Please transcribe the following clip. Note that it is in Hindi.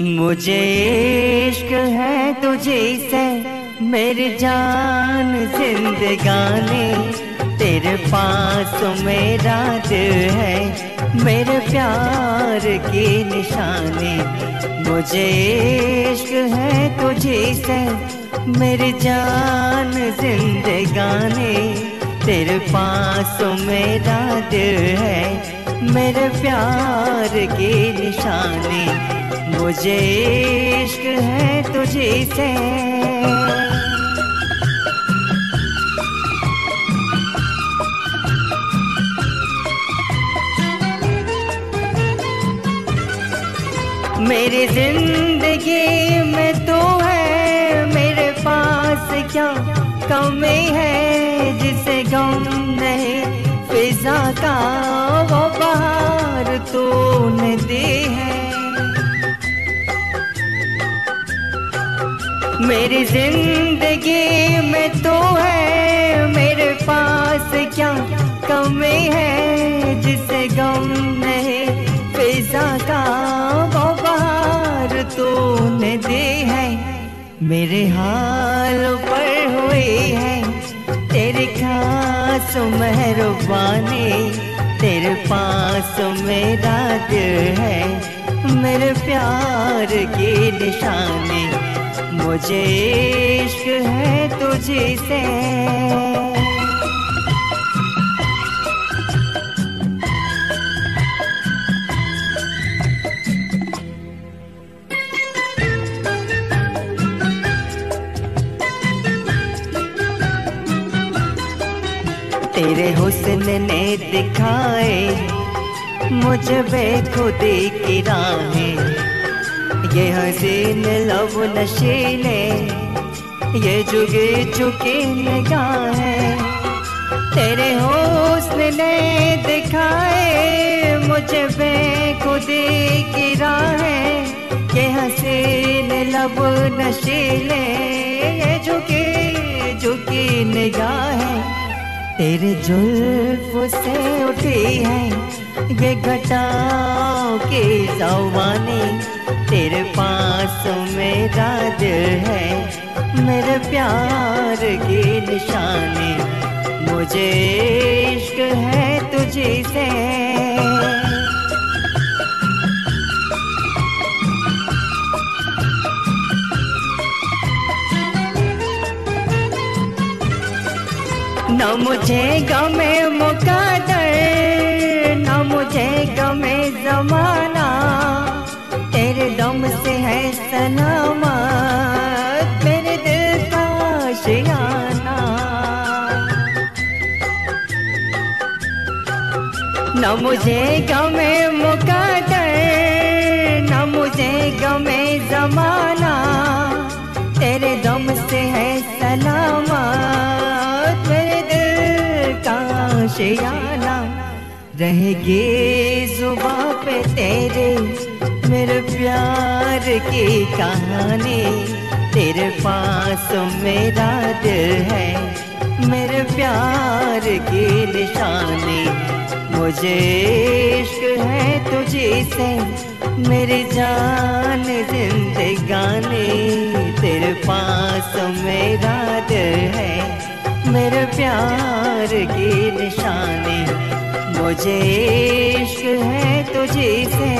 मुझे इश्क है तुझे से, मेरी जान जिंदगानी। तेरे पास मेरा दिल है, मेरे प्यार की निशानी। मुझे इश्क है तुझे से, मेरी जान जिंदगानी। तेरे पास मेरा दिल है, मेरे प्यार की निशानी। मुझे इश्क है तुझे से मेरी ज़िंदगी में तो है, मेरे पास क्या कमी है? जिसे गम नहीं, फिजा का वो बाहर तूने दी है। मेरी ज़िंदगी में तो है, मेरे पास क्या कमी है? जिसे गम नहीं, फिजा का वो बाहर तूने दी है। मेरे हाल पर हुई है, तेरी खास मेहरबानी। तेरे पास मेरा दिल है, मेरे प्यार की निशानी। मुझे इश्क है तुझे से तेरे हुस्न ने दिखाए मुझे बेखुदी की राहें। ये हसीन लब नशीले, ये जुगे चुके निगाहें तेरे हौसले ने दिखाए मुझे बेखुदी की राहें ये हसीन लब नशीले, ये झुके, झुकी निगाहें तेरे जुल्फ से उठी है, ये घटाओ की जवानी। तेरे पास मेरा दिल है। मेरे प्यार की निशानी, मुझे इश्क है तुझे से न मुझे गमे मुकादर न मुझे गमे मुकदर न मुझे गमे जमाना। तेरे दम से है सलामा तेरे दिल का शियाना। रहेगी जुबा पे तेरे मेरे प्यार की कहानी। तेरे पास मेरा दिल है, मेरे प्यार की निशानी। मुझे इश्क है तुझे से मेरी जान जिंदगानी तेरे पास मेरा दिल है, मेरे प्यार की निशानी। मुझे इश्क है तुझे से